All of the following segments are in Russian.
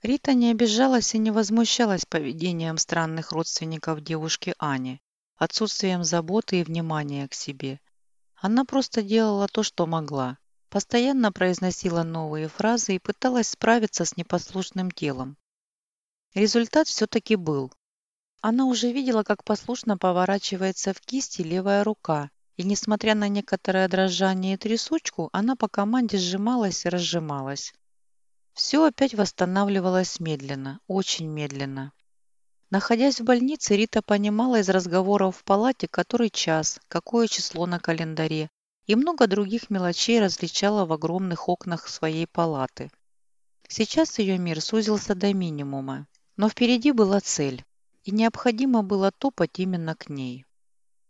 Рита не обижалась и не возмущалась поведением странных родственников девушки Ани, отсутствием заботы и внимания к себе. Она просто делала то, что могла. Постоянно произносила новые фразы и пыталась справиться с непослушным телом. Результат все-таки был. Она уже видела, как послушно поворачивается в кисти левая рука, и, несмотря на некоторое дрожание и трясучку, она по команде сжималась и разжималась. Все опять восстанавливалось медленно, очень медленно. Находясь в больнице, Рита понимала из разговоров в палате, который час, какое число на календаре, и много других мелочей различала в огромных окнах своей палаты. Сейчас ее мир сузился до минимума, но впереди была цель, и необходимо было топать именно к ней.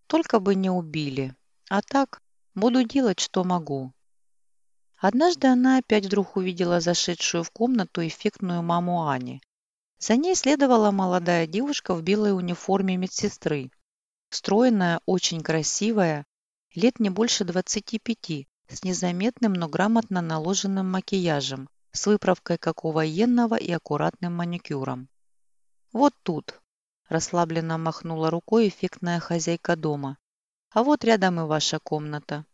Только бы не убили, а так буду делать, что могу. Однажды она опять вдруг увидела зашедшую в комнату эффектную маму Ани. За ней следовала молодая девушка в белой униформе медсестры. Стройная, очень красивая, лет не больше 25, с незаметным, но грамотно наложенным макияжем, с выправкой как у военного и аккуратным маникюром. «Вот тут», – расслабленно махнула рукой эффектная хозяйка дома. «А вот рядом и ваша комната».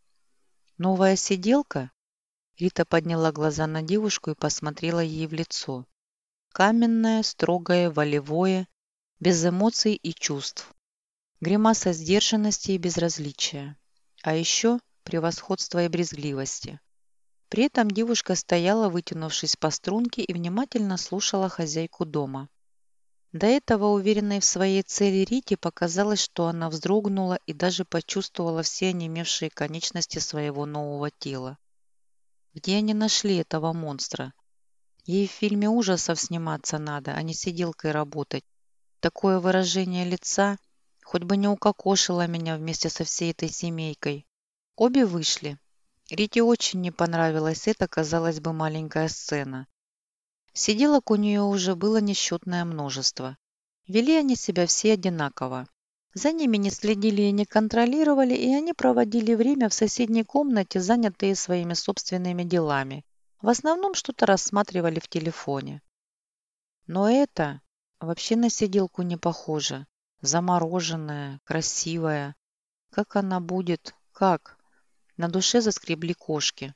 «Новая сиделка?» Рита подняла глаза на девушку и посмотрела ей в лицо. Каменное, строгое, волевое, без эмоций и чувств. Гримаса сдержанности и безразличия. А еще превосходство и брезгливости. При этом девушка стояла, вытянувшись по струнке, и внимательно слушала хозяйку дома. До этого, уверенной в своей цели Рите, показалось, что она вздрогнула и даже почувствовала все онемевшие конечности своего нового тела. Где они нашли этого монстра? Ей в фильме ужасов сниматься надо, а не сиделкой работать. Такое выражение лица, хоть бы не укокошило меня вместе со всей этой семейкой. Обе вышли. Рите очень не понравилась эта, казалось бы, маленькая сцена. Сиделок у нее уже было несчетное множество. Вели они себя все одинаково. За ними не следили и не контролировали, и они проводили время в соседней комнате, занятые своими собственными делами. В основном что-то рассматривали в телефоне. Но это вообще на сиделку не похоже. Замороженная, красивая. Как она будет? Как? На душе заскребли кошки.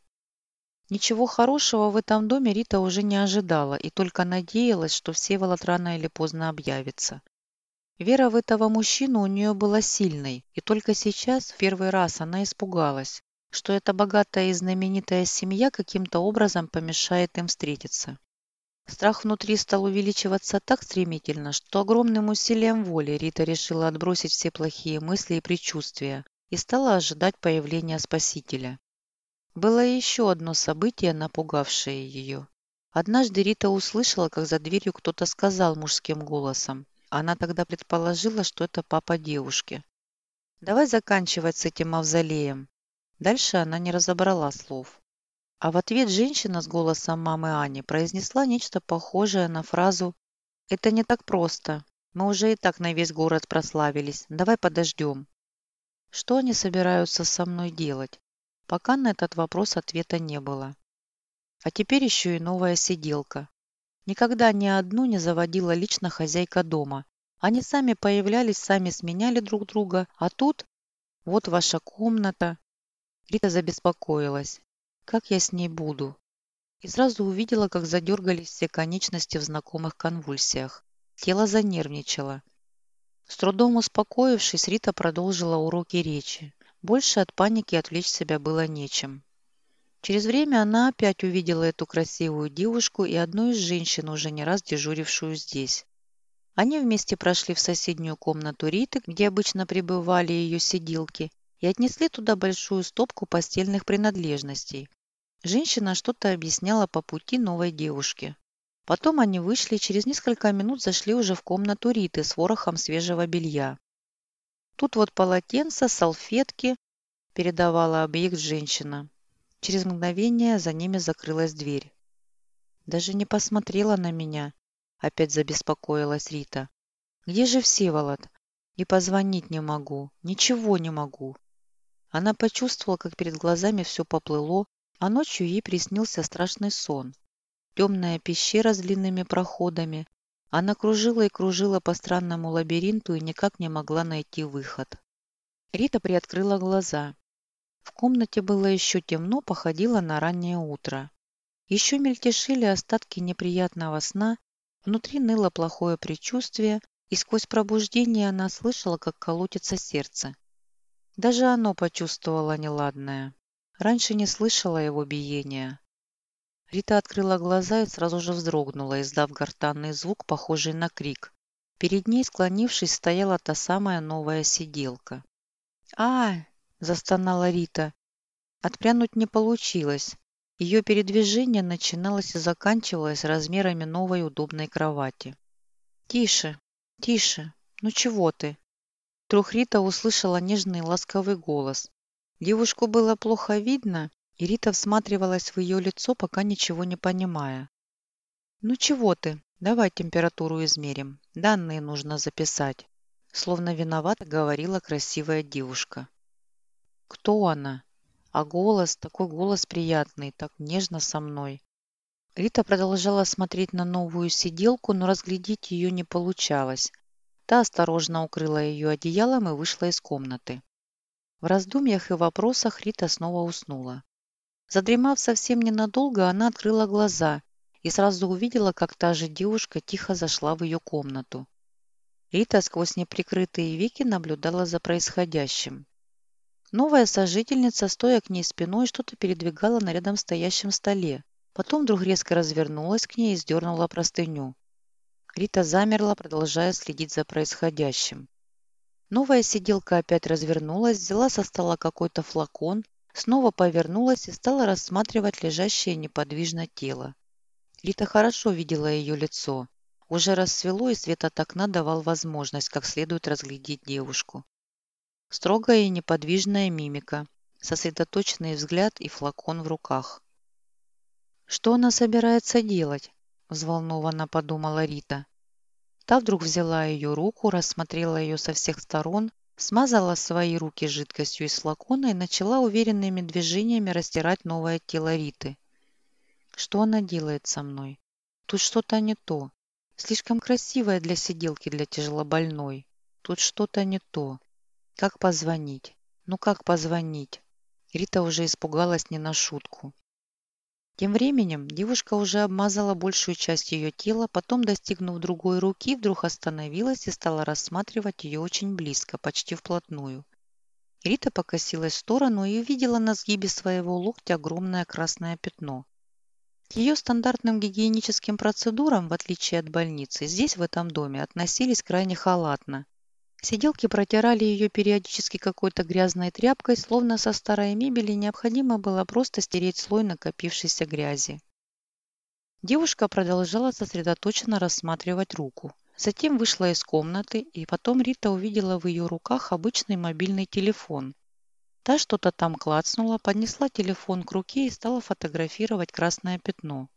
Ничего хорошего в этом доме Рита уже не ожидала и только надеялась, что Всеволод рано или поздно объявится. Вера в этого мужчину у нее была сильной, и только сейчас, в первый раз, она испугалась, что эта богатая и знаменитая семья каким-то образом помешает им встретиться. Страх внутри стал увеличиваться так стремительно, что огромным усилием воли Рита решила отбросить все плохие мысли и предчувствия и стала ожидать появления Спасителя. Было еще одно событие, напугавшее ее. Однажды Рита услышала, как за дверью кто-то сказал мужским голосом она тогда предположила, что это папа девушки. «Давай заканчивать с этим мавзолеем». Дальше она не разобрала слов. А в ответ женщина с голосом мамы Ани произнесла нечто похожее на фразу «Это не так просто. Мы уже и так на весь город прославились. Давай подождем». Что они собираются со мной делать? Пока на этот вопрос ответа не было. А теперь еще и новая сиделка. Никогда ни одну не заводила лично хозяйка дома. Они сами появлялись, сами сменяли друг друга. А тут вот ваша комната. Рита забеспокоилась. Как я с ней буду? И сразу увидела, как задергались все конечности в знакомых конвульсиях. Тело занервничало. С трудом успокоившись, Рита продолжила уроки речи. Больше от паники отвлечь себя было нечем. Через время она опять увидела эту красивую девушку и одну из женщин, уже не раз дежурившую здесь. Они вместе прошли в соседнюю комнату Риты, где обычно пребывали ее сиделки, и отнесли туда большую стопку постельных принадлежностей. Женщина что-то объясняла по пути новой девушке. Потом они вышли и через несколько минут зашли уже в комнату Риты с ворохом свежего белья. «Тут вот полотенца, салфетки», – передавала объект женщина. Через мгновение за ними закрылась дверь. Даже не посмотрела на меня. Опять забеспокоилась Рита. Где же Всеволод? И позвонить не могу. Ничего не могу. Она почувствовала, как перед глазами все поплыло, а ночью ей приснился страшный сон. темная пещера с длинными проходами. Она кружила и кружила по странному лабиринту и никак не могла найти выход. Рита приоткрыла глаза. В комнате было еще темно, походило на раннее утро. Еще мельтешили остатки неприятного сна, внутри ныло плохое предчувствие, и сквозь пробуждение она слышала, как колотится сердце. Даже оно почувствовало неладное. Раньше не слышала его биения. Рита открыла глаза и сразу же вздрогнула, издав гортанный звук, похожий на крик. Перед ней, склонившись, стояла та самая новая сиделка. а застонала Рита. Отпрянуть не получилось. Ее передвижение начиналось и заканчивалось размерами новой удобной кровати. «Тише, тише, ну чего ты?» Вдруг Рита услышала нежный ласковый голос. Девушку было плохо видно, и Рита всматривалась в ее лицо, пока ничего не понимая. «Ну чего ты? Давай температуру измерим. Данные нужно записать», словно виновата говорила красивая девушка. «Кто она?» А голос, такой голос приятный, так нежно со мной. Рита продолжала смотреть на новую сиделку, но разглядеть ее не получалось. Та осторожно укрыла ее одеялом и вышла из комнаты. В раздумьях и вопросах Рита снова уснула. Задремав совсем ненадолго, она открыла глаза и сразу увидела, как та же девушка тихо зашла в ее комнату. Рита сквозь неприкрытые веки наблюдала за происходящим. Новая сожительница, стоя к ней спиной, что-то передвигала на рядом стоящем столе. Потом вдруг резко развернулась к ней и сдернула простыню. Рита замерла, продолжая следить за происходящим. Новая сиделка опять развернулась, взяла со стола какой-то флакон, снова повернулась и стала рассматривать лежащее неподвижно тело. Рита хорошо видела ее лицо. Уже рассвело, и свет от окна давал возможность как следует разглядеть девушку. Строгая и неподвижная мимика, сосредоточенный взгляд и флакон в руках. «Что она собирается делать?» – взволнованно подумала Рита. Та вдруг взяла ее руку, рассмотрела ее со всех сторон, смазала свои руки жидкостью из флакона и начала уверенными движениями растирать новое тело Риты. Что она делает со мной? Тут что-то не то. Слишком красивая для сиделки для тяжелобольной. Тут что-то не то. Как позвонить? Ну как позвонить? Рита уже испугалась не на шутку. Тем временем девушка уже обмазала большую часть ее тела, потом, достигнув другой руки, вдруг остановилась и стала рассматривать ее очень близко, почти вплотную. Рита покосилась в сторону и увидела на сгибе своего локтя огромное красное пятно. К ее стандартным гигиеническим процедурам, в отличие от больницы, здесь, в этом доме, относились крайне халатно. Сиделки протирали ее периодически какой-то грязной тряпкой, словно со старой мебели необходимо было просто стереть слой накопившейся грязи. Девушка продолжала сосредоточенно рассматривать руку. Затем вышла из комнаты, и потом Рита увидела в ее руках обычный мобильный телефон. Та что-то там клацнула, поднесла телефон к руке и стала фотографировать красное пятно.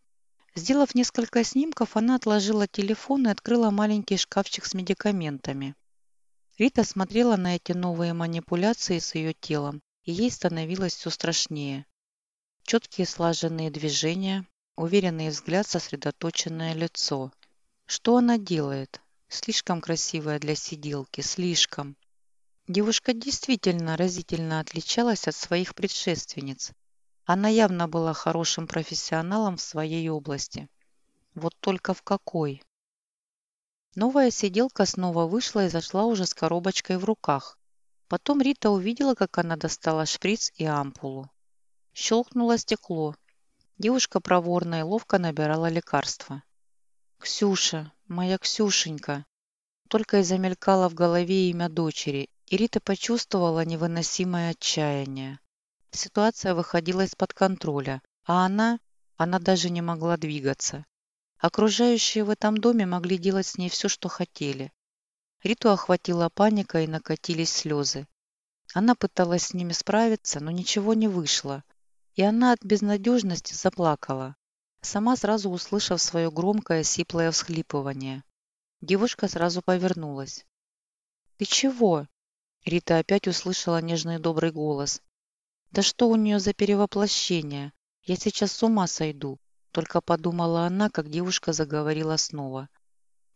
Сделав несколько снимков, она отложила телефон и открыла маленький шкафчик с медикаментами. Рита смотрела на эти новые манипуляции с ее телом, и ей становилось все страшнее. Четкие слаженные движения, уверенный взгляд, сосредоточенное лицо. Что она делает? Слишком красивая для сиделки, слишком. Девушка действительно разительно отличалась от своих предшественниц. Она явно была хорошим профессионалом в своей области. Вот только в какой? Новая сиделка снова вышла и зашла уже с коробочкой в руках. Потом Рита увидела, как она достала шприц и ампулу. Щелкнуло стекло. Девушка проворно и ловко набирала лекарства. «Ксюша, моя Ксюшенька!» Только и замелькало в голове имя дочери, и Рита почувствовала невыносимое отчаяние. Ситуация выходила из-под контроля, а она, она даже не могла двигаться. Окружающие в этом доме могли делать с ней все, что хотели. Риту охватила паника и накатились слезы. Она пыталась с ними справиться, но ничего не вышло. И она от безнадежности заплакала, сама сразу услышав свое громкое сиплое всхлипывание. Девушка сразу повернулась. «Ты чего?» Рита опять услышала нежный добрый голос. «Да что у нее за перевоплощение? Я сейчас с ума сойду. Только подумала она, как девушка заговорила снова.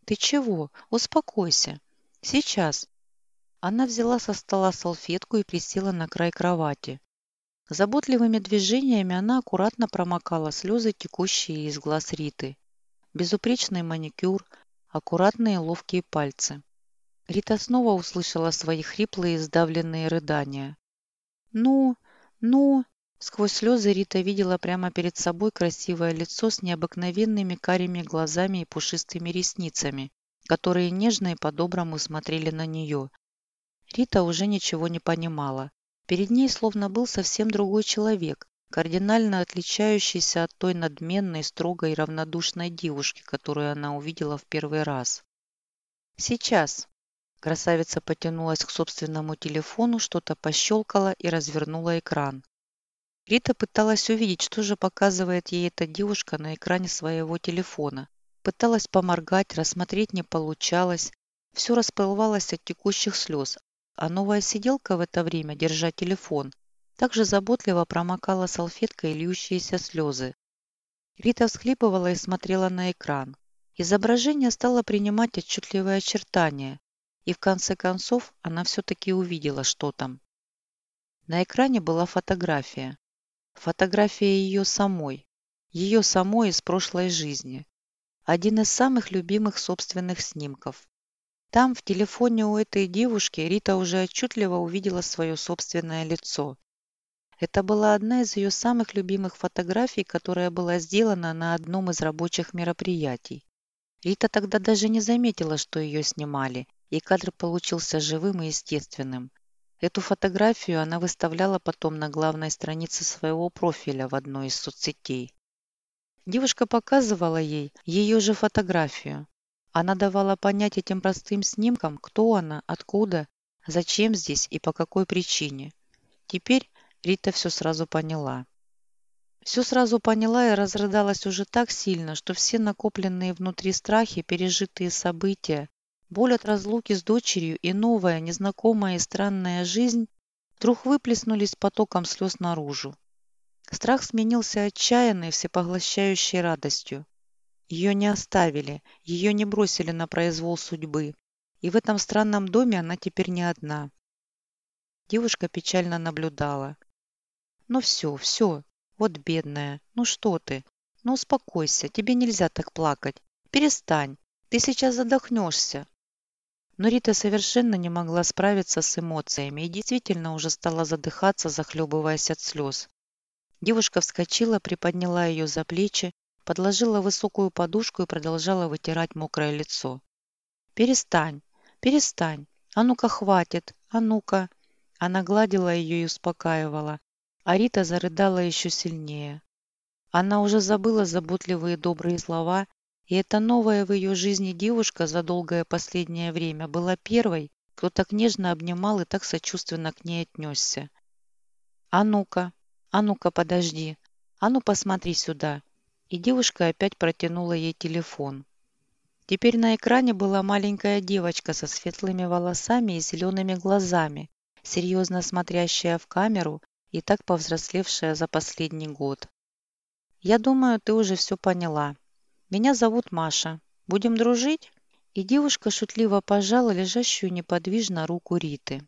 «Ты чего? Успокойся. Сейчас». Она взяла со стола салфетку и присела на край кровати. Заботливыми движениями она аккуратно промокала слезы, текущие из глаз Риты. Безупречный маникюр, аккуратные ловкие пальцы. Рита снова услышала свои хриплые сдавленные рыдания. «Ну, ну...» Сквозь слезы Рита видела прямо перед собой красивое лицо с необыкновенными карими глазами и пушистыми ресницами, которые нежно и по-доброму смотрели на нее. Рита уже ничего не понимала. Перед ней словно был совсем другой человек, кардинально отличающийся от той надменной, строгой и равнодушной девушки, которую она увидела в первый раз. «Сейчас», Красавица потянулась к собственному телефону, что-то пощелкала и развернула экран. Рита пыталась увидеть, что же показывает ей эта девушка на экране своего телефона. Пыталась поморгать, рассмотреть не получалось. Все расплывалось от текущих слез, а новая сиделка в это время, держа телефон, также заботливо промокала салфеткой льющиеся слезы. Рита всхлипывала и смотрела на экран. Изображение стало принимать отчетливые очертания, и в конце концов она все-таки увидела, что там. На экране была фотография. Фотография ее самой. Ее самой из прошлой жизни. Один из самых любимых собственных снимков. Там, в телефоне у этой девушки, Рита уже отчетливо увидела свое собственное лицо. Это была одна из ее самых любимых фотографий, которая была сделана на одном из рабочих мероприятий. Рита тогда даже не заметила, что ее снимали, и кадр получился живым и естественным. Эту фотографию она выставляла потом на главной странице своего профиля в одной из соцсетей. Девушка показывала ей ее же фотографию. Она давала понять этим простым снимкам, кто она, откуда, зачем здесь и по какой причине. Теперь Рита все сразу поняла. Все сразу поняла и разрыдалась уже так сильно, что все накопленные внутри страхи, пережитые события, Боль от разлуки с дочерью и новая, незнакомая и странная жизнь вдруг выплеснулись потоком слез наружу. Страх сменился отчаянной, всепоглощающей радостью. Ее не оставили, ее не бросили на произвол судьбы. И в этом странном доме она теперь не одна. Девушка печально наблюдала. «Ну все, все, вот бедная, ну что ты? Ну успокойся, тебе нельзя так плакать. Перестань, ты сейчас задохнешься. Но Рита совершенно не могла справиться с эмоциями и действительно уже стала задыхаться, захлебываясь от слез. Девушка вскочила, приподняла ее за плечи, подложила высокую подушку и продолжала вытирать мокрое лицо. «Перестань, перестань, а ну-ка хватит, а ну-ка!» Она гладила ее и успокаивала, а Рита зарыдала еще сильнее. Она уже забыла заботливые добрые слова и эта новая в ее жизни девушка за долгое последнее время была первой, кто так нежно обнимал и так сочувственно к ней отнесся. «А ну-ка, а ну-ка, подожди, а ну посмотри сюда!» И девушка опять протянула ей телефон. Теперь на экране была маленькая девочка со светлыми волосами и зелеными глазами, серьезно смотрящая в камеру и так повзрослевшая за последний год. «Я думаю, ты уже все поняла», меня зовут Маша. Будем дружить?» И девушка шутливо пожала лежащую неподвижно руку Риты.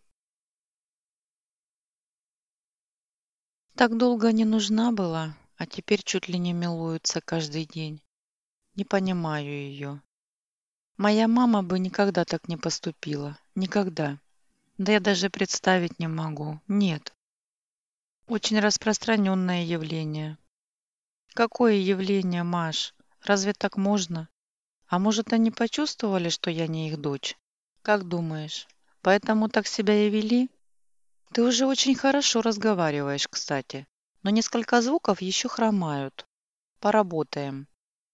Так долго не нужна была, а теперь чуть ли не милуются каждый день. Не понимаю ее. Моя мама бы никогда так не поступила. Никогда. Да я даже представить не могу. Нет. Очень распространенное явление. Какое явление, Маш? Разве так можно? А может, они почувствовали, что я не их дочь? Как думаешь, поэтому так себя и вели? Ты уже очень хорошо разговариваешь, кстати, но несколько звуков еще хромают. Поработаем.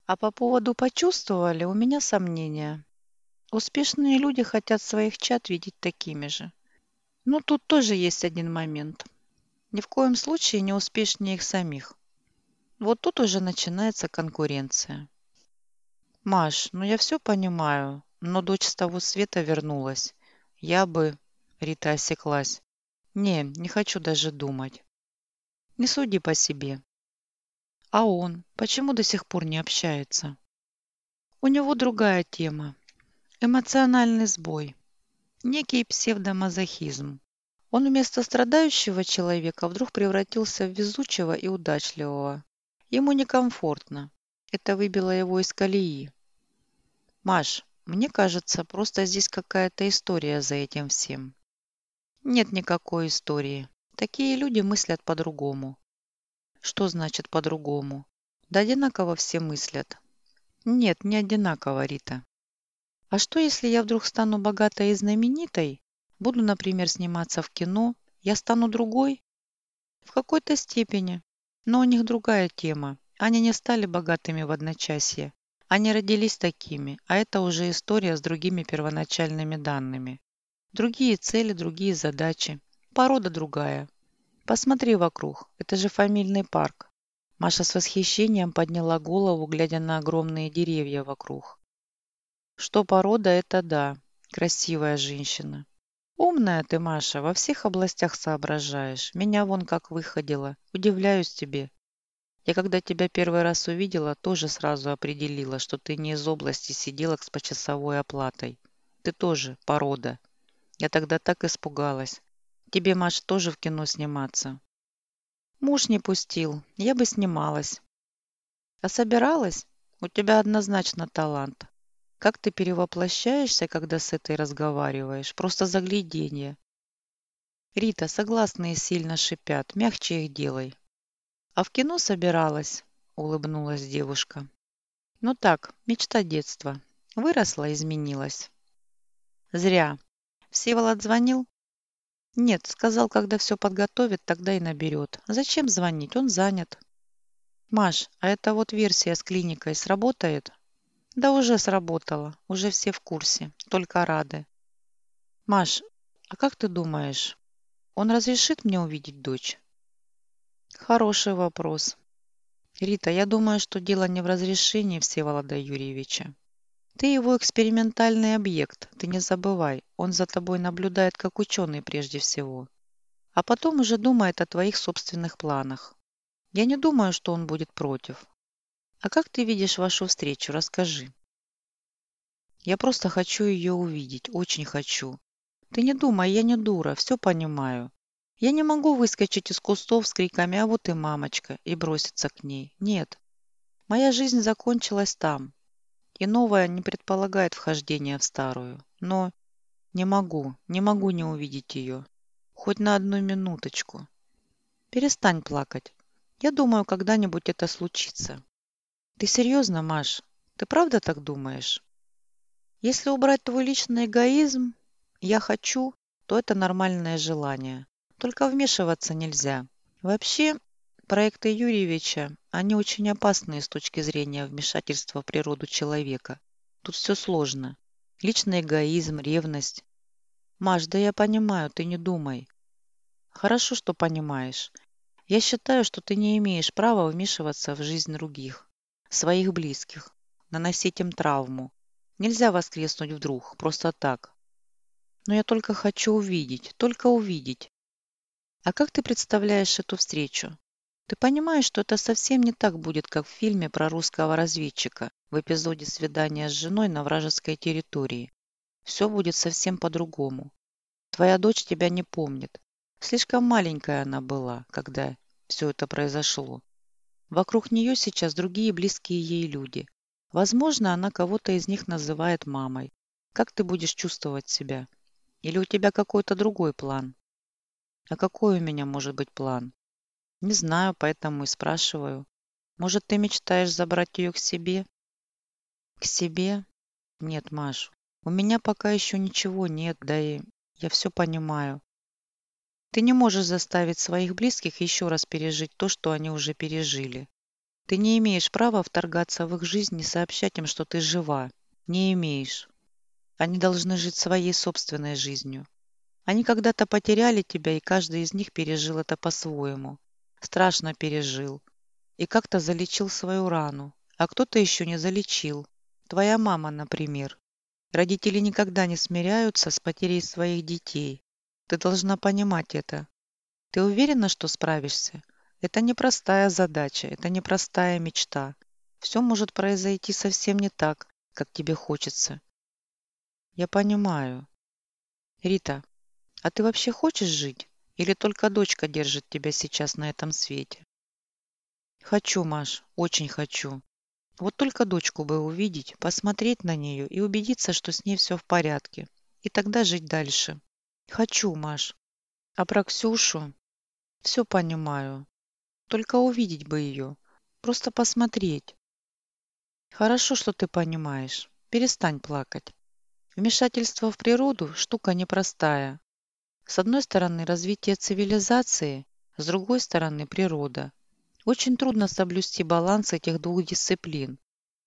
А по поводу почувствовали, у меня сомнения. Успешные люди хотят своих чат видеть такими же. Но тут тоже есть один момент. Ни в коем случае не успешнее их самих. Вот тут уже начинается конкуренция. Маш, ну я все понимаю, но дочь с того света вернулась. Я бы... Рита осеклась. Не, не хочу даже думать. Не суди по себе. А он? Почему до сих пор не общается? У него другая тема. Эмоциональный сбой. Некий псевдомазохизм. Он вместо страдающего человека вдруг превратился в везучего и удачливого. Ему некомфортно. Это выбило его из колеи. Маш, мне кажется, просто здесь какая-то история за этим всем. Нет никакой истории. Такие люди мыслят по-другому. Что значит по-другому? Да одинаково все мыслят. Нет, не одинаково, Рита. А что, если я вдруг стану богатой и знаменитой? Буду, например, сниматься в кино. Я стану другой? В какой-то степени. Но у них другая тема. Они не стали богатыми в одночасье. Они родились такими, а это уже история с другими первоначальными данными. Другие цели, другие задачи. Порода другая. Посмотри вокруг. Это же фамильный парк. Маша с восхищением подняла голову, глядя на огромные деревья вокруг. Что порода, это да. Красивая женщина. Умная ты, Маша, во всех областях соображаешь. Меня вон как выходила. Удивляюсь тебе. Я когда тебя первый раз увидела, тоже сразу определила, что ты не из области сиделок с почасовой оплатой. Ты тоже порода. Я тогда так испугалась. Тебе, Маш, тоже в кино сниматься. Муж не пустил. Я бы снималась. А собиралась? У тебя однозначно талант. Как ты перевоплощаешься, когда с этой разговариваешь? Просто загляденье. Рита, согласные сильно шипят. Мягче их делай. А в кино собиралась, улыбнулась девушка. Ну так, мечта детства. Выросла, изменилась. Зря. Всеволод звонил? Нет, сказал, когда все подготовит, тогда и наберет. Зачем звонить? Он занят. Маш, а эта вот версия с клиникой сработает? Да уже сработала. Уже все в курсе. Только рады. Маш, а как ты думаешь, он разрешит мне увидеть дочь? Хороший вопрос. Рита, я думаю, что дело не в разрешении Всеволода Юрьевича. Ты его экспериментальный объект, ты не забывай. Он за тобой наблюдает как ученый прежде всего. А потом уже думает о твоих собственных планах. Я не думаю, что он будет против. А как ты видишь вашу встречу? Расскажи. Я просто хочу ее увидеть, очень хочу. Ты не думай, я не дура, все понимаю. Я не могу выскочить из кустов с криками «А вот и мамочка!» и броситься к ней. Нет. Моя жизнь закончилась там. И новая не предполагает вхождения в старую. Но не могу, не могу не увидеть ее. Хоть на одну минуточку. Перестань плакать. Я думаю, когда-нибудь это случится. Ты серьезно, Маш? Ты правда так думаешь? Если убрать твой личный эгоизм, я хочу, то это нормальное желание. Только вмешиваться нельзя. Вообще, проекты Юрьевича, они очень опасные с точки зрения вмешательства в природу человека. Тут все сложно. Личный эгоизм, ревность. Маш, да я понимаю, ты не думай. Хорошо, что понимаешь. Я считаю, что ты не имеешь права вмешиваться в жизнь других, своих близких, наносить им травму. Нельзя воскреснуть вдруг, просто так. Но я только хочу увидеть, только увидеть, а как ты представляешь эту встречу? Ты понимаешь, что это совсем не так будет, как в фильме про русского разведчика в эпизоде свидания с женой на вражеской территории. Все будет совсем по-другому. Твоя дочь тебя не помнит. Слишком маленькая она была, когда все это произошло. Вокруг нее сейчас другие близкие ей люди. Возможно, она кого-то из них называет мамой. Как ты будешь чувствовать себя? Или у тебя какой-то другой план? А какой у меня может быть план? Не знаю, поэтому и спрашиваю. Может, ты мечтаешь забрать ее к себе? К себе? Нет, Маш, у меня пока еще ничего нет, да и я все понимаю. Ты не можешь заставить своих близких еще раз пережить то, что они уже пережили. Ты не имеешь права вторгаться в их жизнь и сообщать им, что ты жива. Не имеешь. Они должны жить своей собственной жизнью. Они когда-то потеряли тебя, и каждый из них пережил это по-своему. Страшно пережил. И как-то залечил свою рану. А кто-то еще не залечил. Твоя мама, например. Родители никогда не смиряются с потерей своих детей. Ты должна понимать это. Ты уверена, что справишься? Это непростая задача, это непростая мечта. Все может произойти совсем не так, как тебе хочется. Я понимаю. Рита, а ты вообще хочешь жить? Или только дочка держит тебя сейчас на этом свете? Хочу, Маш, очень хочу. Вот только дочку бы увидеть, посмотреть на нее и убедиться, что с ней все в порядке. И тогда жить дальше. Хочу, Маш. А про Ксюшу? Все понимаю. Только увидеть бы ее. Просто посмотреть. Хорошо, что ты понимаешь. Перестань плакать. Вмешательство в природу – штука непростая. С одной стороны развитие цивилизации, с другой стороны природа. Очень трудно соблюсти баланс этих двух дисциплин.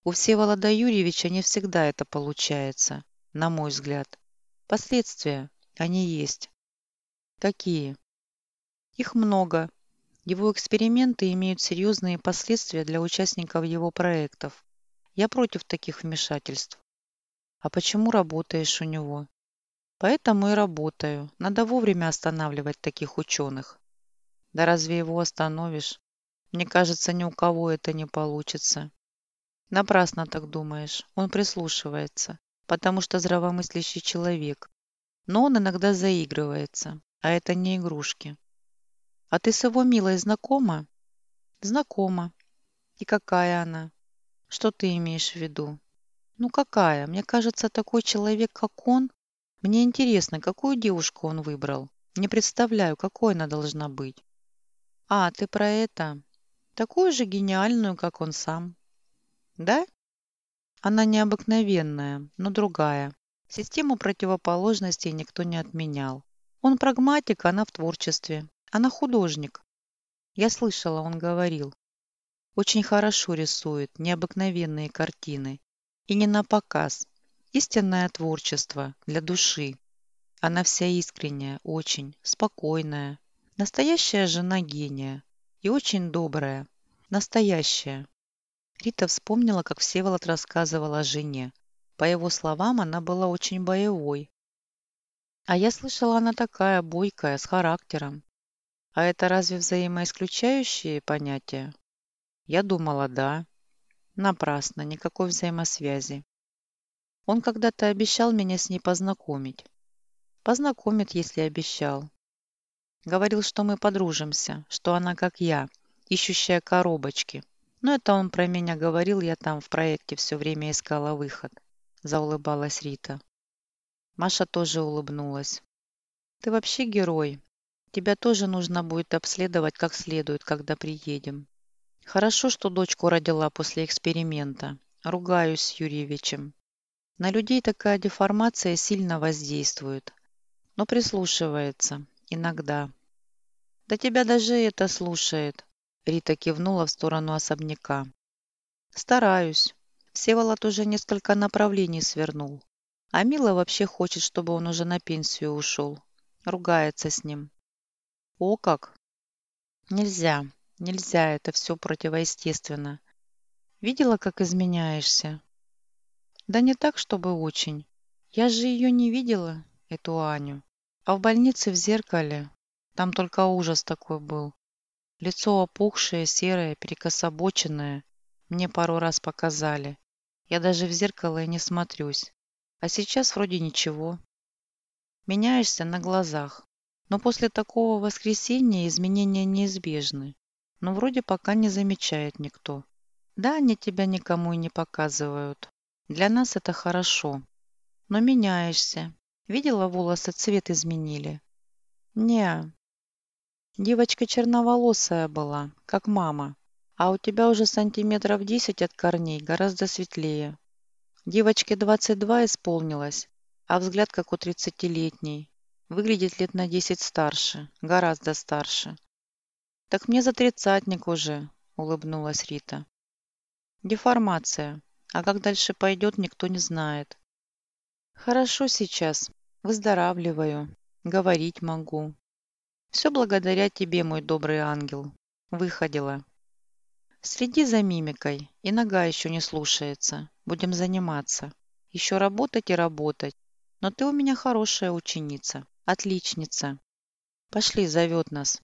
У Всеволода Юрьевича не всегда это получается, на мой взгляд. Последствия, они есть. Какие? Их много. Его эксперименты имеют серьезные последствия для участников его проектов. Я против таких вмешательств. А почему работаешь у него? Поэтому и работаю. Надо вовремя останавливать таких ученых. Да разве его остановишь? Мне кажется, ни у кого это не получится. Напрасно так думаешь. Он прислушивается, потому что здравомыслящий человек. Но он иногда заигрывается, а это не игрушки. А ты с его милой знакома? Знакома. И какая она? Что ты имеешь в виду? Ну какая? Мне кажется, такой человек, как он... Мне интересно, какую девушку он выбрал. Не представляю, какой она должна быть. А, ты про это? Такую же гениальную, как он сам. Да? Она необыкновенная, но другая. Систему противоположностей никто не отменял. Он прагматик, она в творчестве. Она художник. Я слышала, он говорил. Очень хорошо рисует, необыкновенные картины. И не на показ. Истинное творчество для души. Она вся искренняя, очень, спокойная. Настоящая жена гения и очень добрая. Настоящая. Рита вспомнила, как Всеволод рассказывал о жене. По его словам, она была очень боевой. А я слышала, она такая бойкая, с характером. А это разве взаимоисключающие понятия? Я думала, да. Напрасно, никакой взаимосвязи. Он когда-то обещал меня с ней познакомить. Познакомит, если обещал. Говорил, что мы подружимся, что она как я, ищущая коробочки. Но это он про меня говорил, я там в проекте все время искала выход. Заулыбалась Рита. Маша тоже улыбнулась. Ты вообще герой. Тебя тоже нужно будет обследовать как следует, когда приедем. Хорошо, что дочку родила после эксперимента. Ругаюсь с Юрьевичем. На людей такая деформация сильно воздействует. Но прислушивается. Иногда. Да тебя даже это слушает. Рита кивнула в сторону особняка. Стараюсь. Всеволод уже несколько направлений свернул. А Мила вообще хочет, чтобы он уже на пенсию ушел. Ругается с ним. О как! Нельзя, нельзя, это все противоестественно. Видела, как изменяешься? Да не так, чтобы очень. Я же ее не видела, эту Аню. А в больнице в зеркале там только ужас такой был. Лицо опухшее, серое, перекособоченное. Мне пару раз показали. Я даже в зеркало и не смотрюсь. А сейчас вроде ничего. Меняешься на глазах. Но после такого воскресения изменения неизбежны. Но вроде пока не замечает никто. Да, они тебя никому и не показывают. Для нас это хорошо. Но меняешься. Видела, волосы цвет изменили? Не, Девочка черноволосая была, как мама. А у тебя уже сантиметров десять от корней, гораздо светлее. Девочке 22 исполнилось, а взгляд как у тридцатилетней. Выглядит лет на десять старше, гораздо старше. «Так мне за тридцатник уже», — улыбнулась Рита. «Деформация. А как дальше пойдет, никто не знает». «Хорошо сейчас. Выздоравливаю. Говорить могу. Все благодаря тебе, мой добрый ангел. Выходила. Следи за мимикой. И нога еще не слушается. Будем заниматься. Еще работать и работать. Но ты у меня хорошая ученица. Отличница. Пошли, зовет нас.